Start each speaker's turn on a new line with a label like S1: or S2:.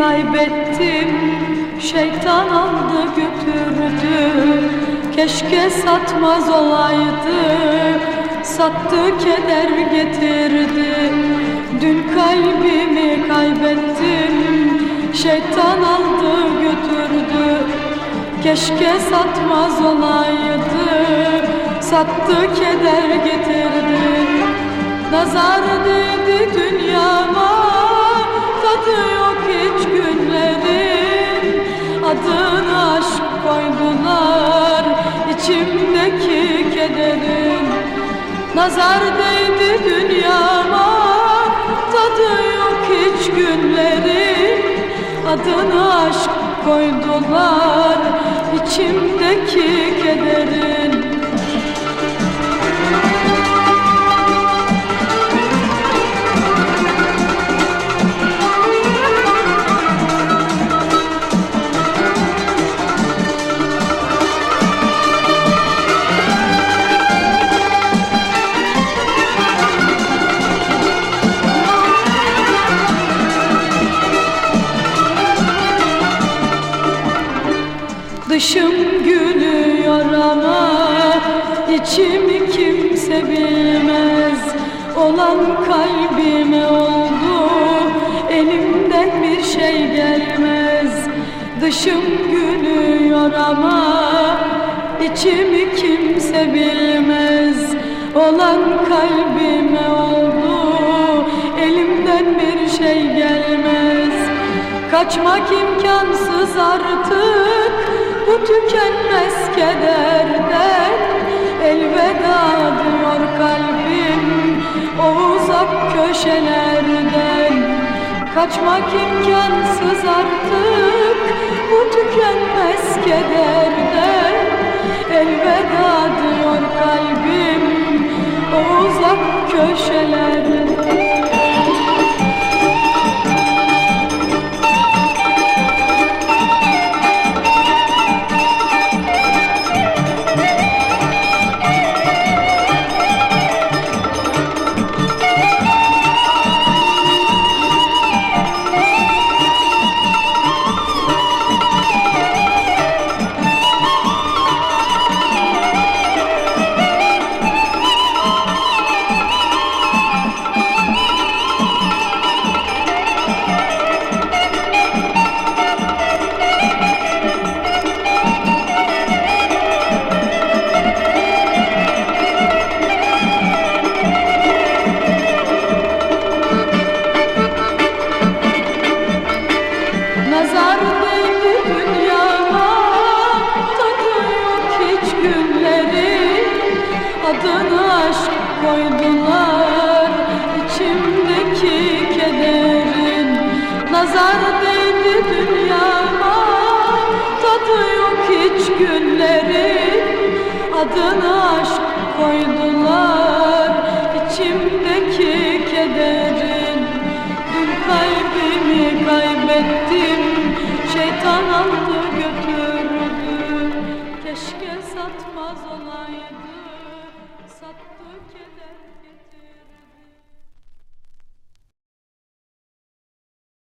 S1: kaybettim. Şeytan aldı götürdü. Keşke satmaz olaydı. Sattı keder getirdi. Dün kalbimi kaybettim. Şeytan aldı götürdü. Keşke satmaz olaydı. Sattı keder getirdi. Nazar değdi Adını aşk koydular içimdeki kederin. Nazar değdi dünyama Tadı yok hiç günlerin. Adını aşk koydular içimdeki kederin Dışım gülüyor ama içimi kimse bilmez. Olan kalbime oldu elimden bir şey gelmez. Dışım gülüyor ama içimi kimse bilmez. Olan kalbime oldu elimden bir şey gelmez. Kaçmak imkansız artık bu tükenmez kederden Elveda diyor kalbim o uzak köşelerden. Kaçmak imkansız artık bu tükenmez kederden Elveda diyor kalbim o uzak köşelerden Nazar değdi dünyama Tadı yok hiç günlerin. Adını aşk koydular içimdeki kederin. Dün kalbimi kaybettim Şeytan aldı götürdü. Keşke satmaz olaydı Sattı keder